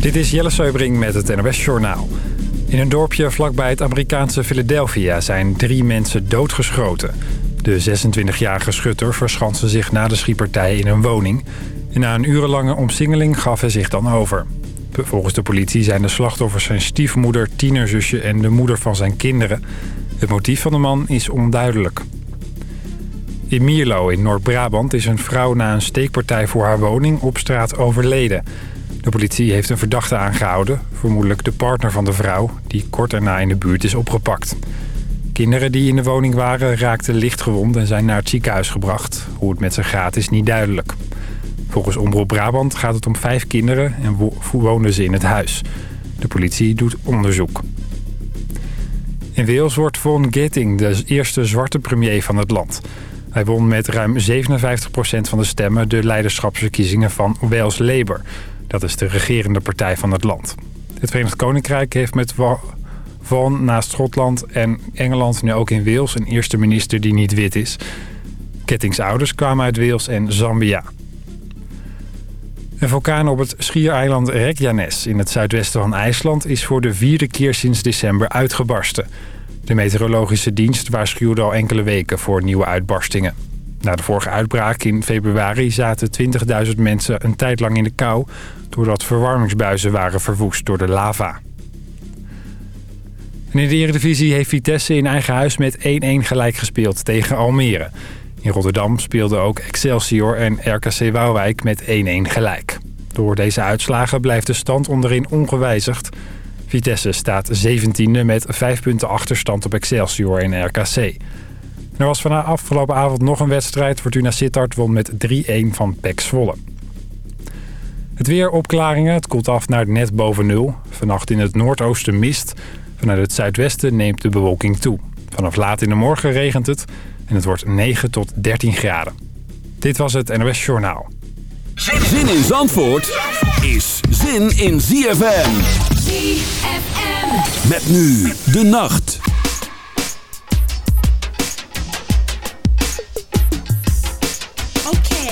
Dit is Jelle Seubring met het NOS Journaal. In een dorpje vlakbij het Amerikaanse Philadelphia zijn drie mensen doodgeschoten. De 26-jarige schutter verschanste zich na de schietpartij in een woning. En na een urenlange omsingeling gaf hij zich dan over. Volgens de politie zijn de slachtoffers zijn stiefmoeder, tienerzusje en de moeder van zijn kinderen. Het motief van de man is onduidelijk. In Mierlo in Noord-Brabant is een vrouw na een steekpartij voor haar woning op straat overleden. De politie heeft een verdachte aangehouden, vermoedelijk de partner van de vrouw... die kort daarna in de buurt is opgepakt. Kinderen die in de woning waren raakten lichtgewond en zijn naar het ziekenhuis gebracht. Hoe het met ze gaat is niet duidelijk. Volgens Omroep Brabant gaat het om vijf kinderen en wonen ze in het huis. De politie doet onderzoek. In Wales wordt Vaughan Gitting de eerste zwarte premier van het land. Hij won met ruim 57% van de stemmen de leiderschapsverkiezingen van Wales Labour... Dat is de regerende partij van het land. Het Verenigd Koninkrijk heeft met Van naast Schotland en Engeland nu ook in Wales een eerste minister die niet wit is. Kettingsouders kwamen uit Wales en Zambia. Een vulkaan op het schiereiland Reykjanes in het zuidwesten van IJsland... is voor de vierde keer sinds december uitgebarsten. De meteorologische dienst waarschuwde al enkele weken voor nieuwe uitbarstingen. Na de vorige uitbraak in februari zaten 20.000 mensen een tijd lang in de kou... doordat verwarmingsbuizen waren verwoest door de lava. in de Eredivisie heeft Vitesse in eigen huis met 1-1 gelijk gespeeld tegen Almere. In Rotterdam speelden ook Excelsior en RKC Waalwijk met 1-1 gelijk. Door deze uitslagen blijft de stand onderin ongewijzigd. Vitesse staat 17e met 5 punten achterstand op Excelsior en RKC. Er was vanaf afgelopen avond nog een wedstrijd. Fortuna Sittard won met 3-1 van PEC Zwolle. Het weer opklaringen. Het koelt af naar net boven nul. Vannacht in het noordoosten mist. Vanuit het zuidwesten neemt de bewolking toe. Vanaf laat in de morgen regent het. En het wordt 9 tot 13 graden. Dit was het NOS Journaal. Zin in Zandvoort is zin in ZFM. ZFM. Met nu de nacht.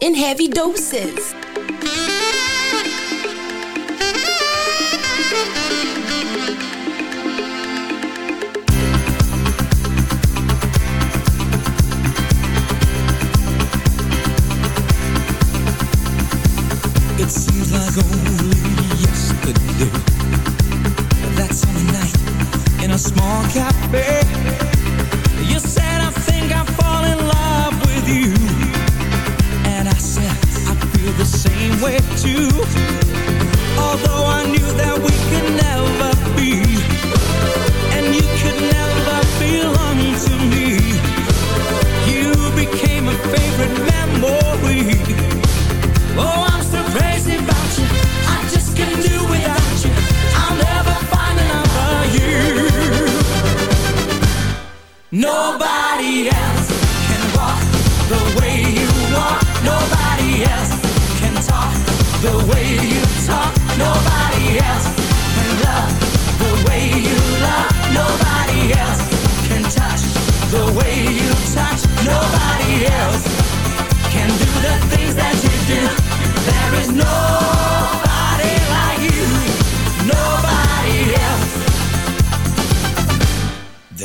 in heavy doses.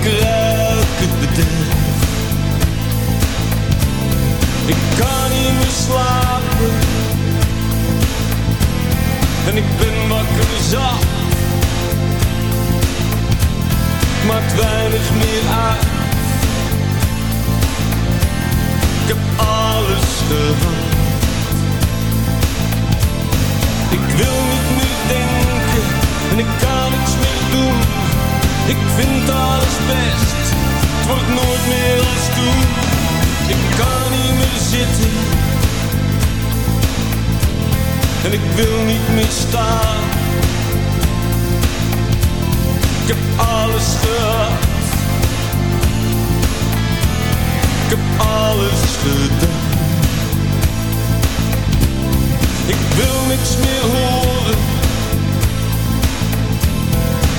Ik ruik het bederf. Ik kan niet meer slapen. En ik ben wakker zacht. Maakt weinig meer uit. Ik heb alles gehaald! Ik wil niet meer denken. En ik kan niks meer doen ik vind alles best, het wordt nooit meer als toen. Ik kan niet meer zitten. En ik wil niet meer staan. Ik heb alles gehad. Ik heb alles gedaan. Ik wil niks meer horen.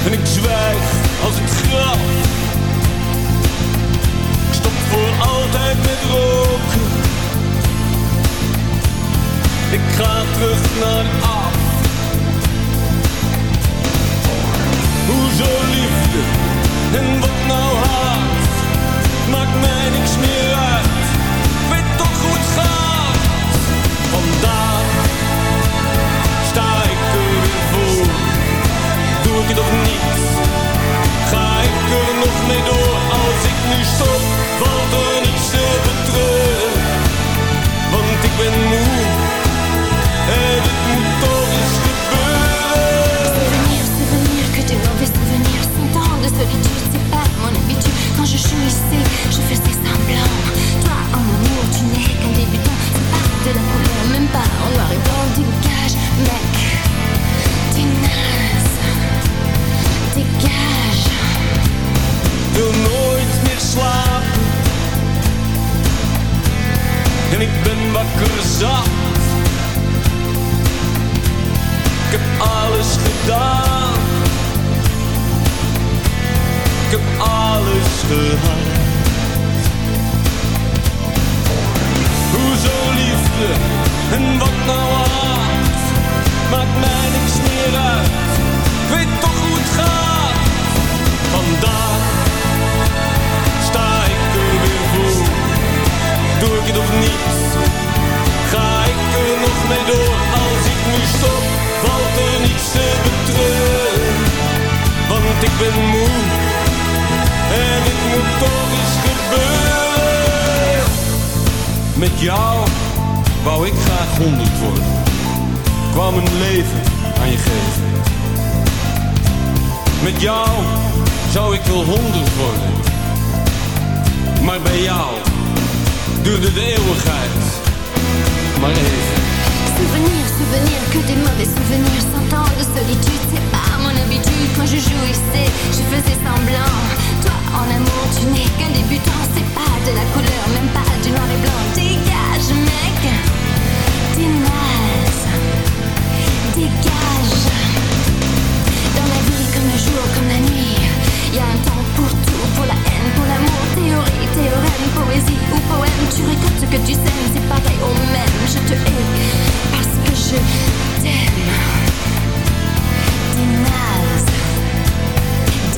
En ik zwijg als ik graf. Ik stop voor altijd met roken. Ik ga terug naar af. Hoezo liefde en wat nou haat? Maakt mij niks meer uit. Ik toch goed het Want Vandaag sta ik erin voor. Doe ik het niet? er nog mee door als ik nu stop? Want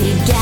you.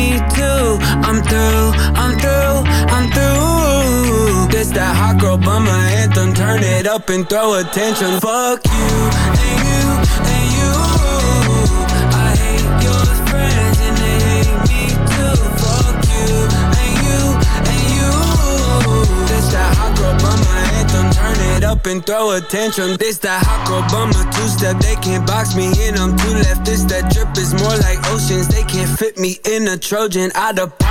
Turn it up and throw attention. Fuck you and you and you. I hate your friends and they hate me too. Fuck you and you and you. This hot girl. Turn it up and throw attention. This that hot girl bummer two step. They can't box me in. I'm too left. This that drip is more like oceans. They can't fit me in a Trojan. Of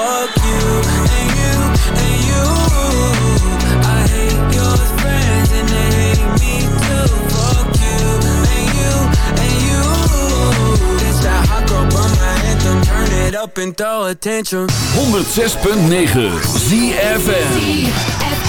Fuck you and you and you. I hate your friends and they hate me too. Fuck you and you and you. This that hot girl bummer anthem. Turn it up and throw attention. 106.9 ZFN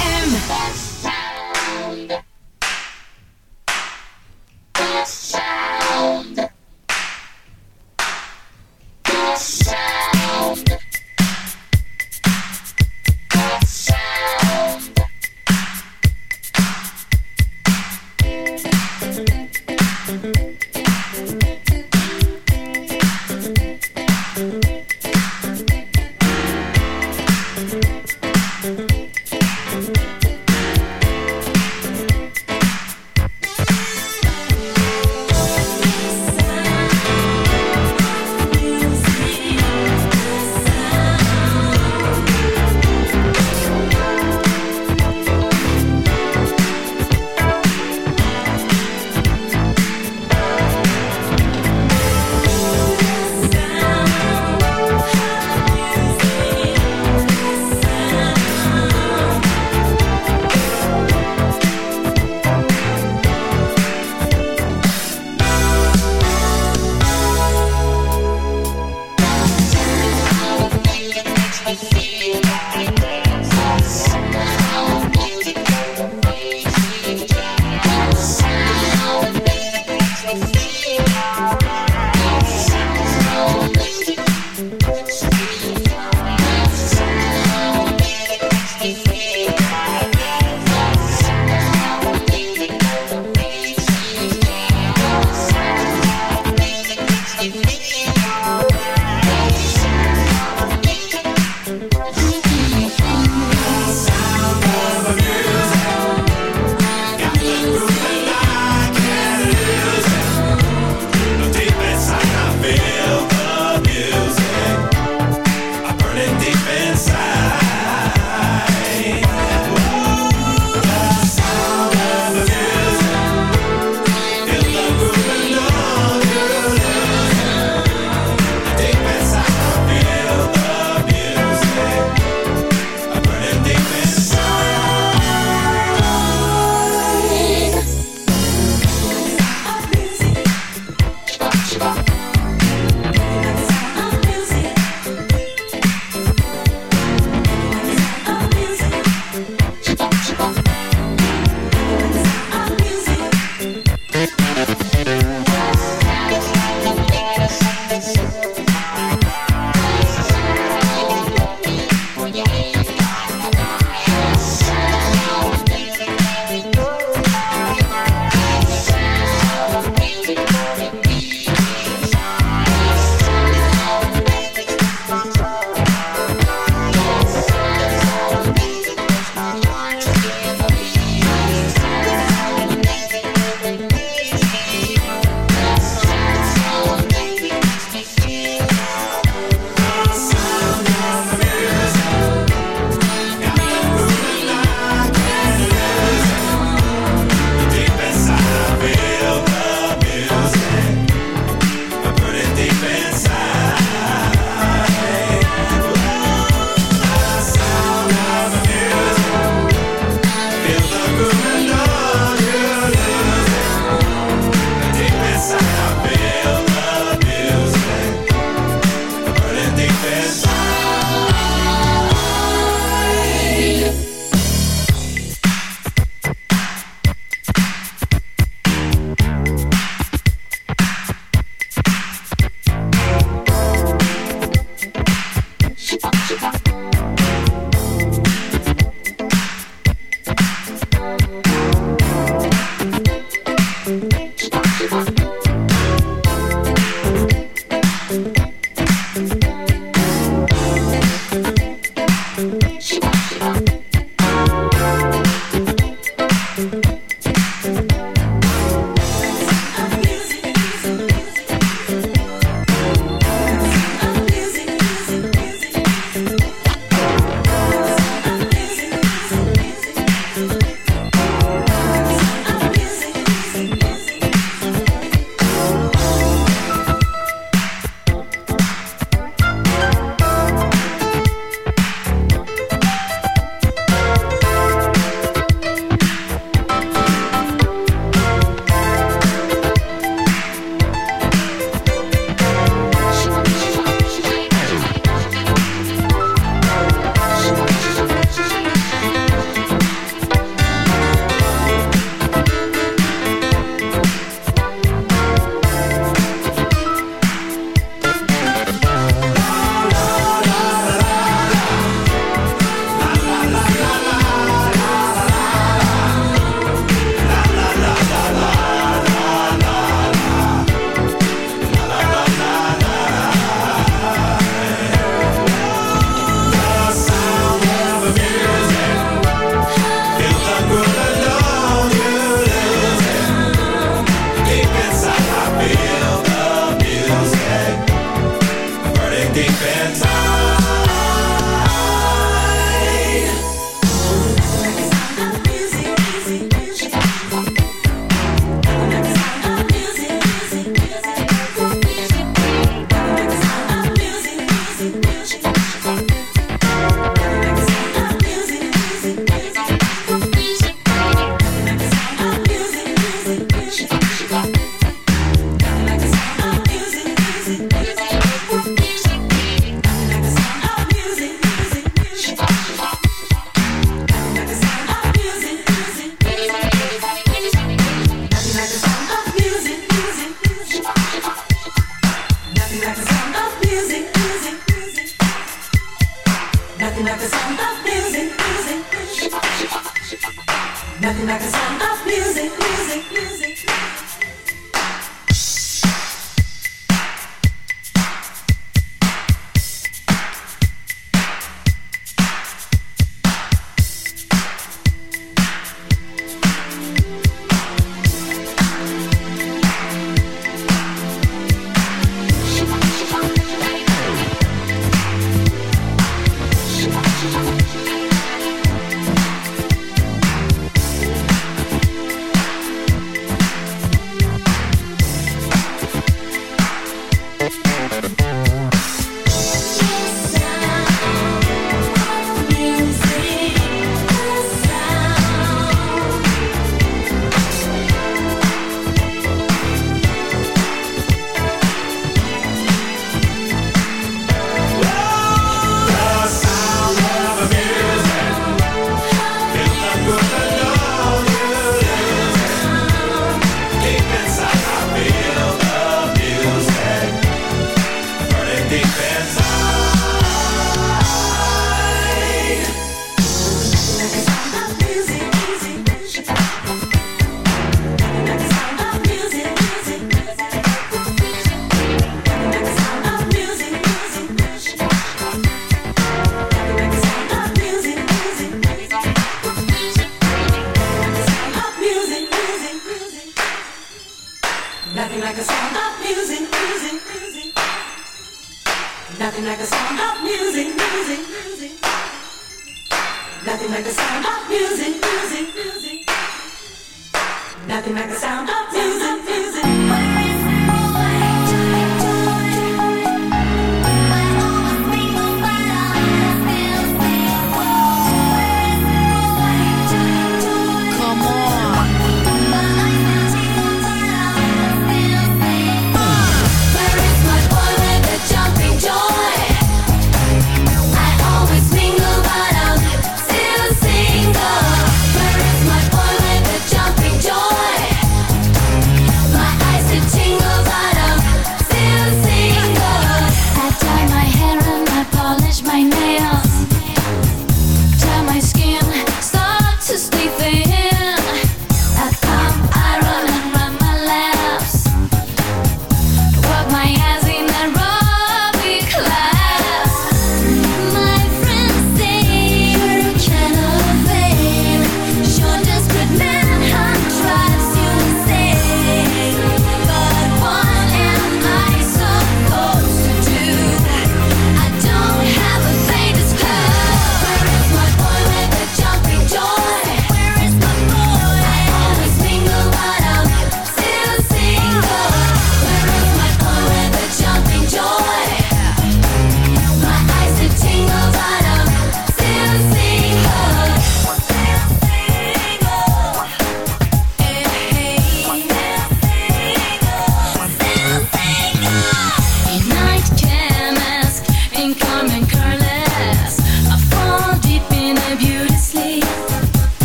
anything.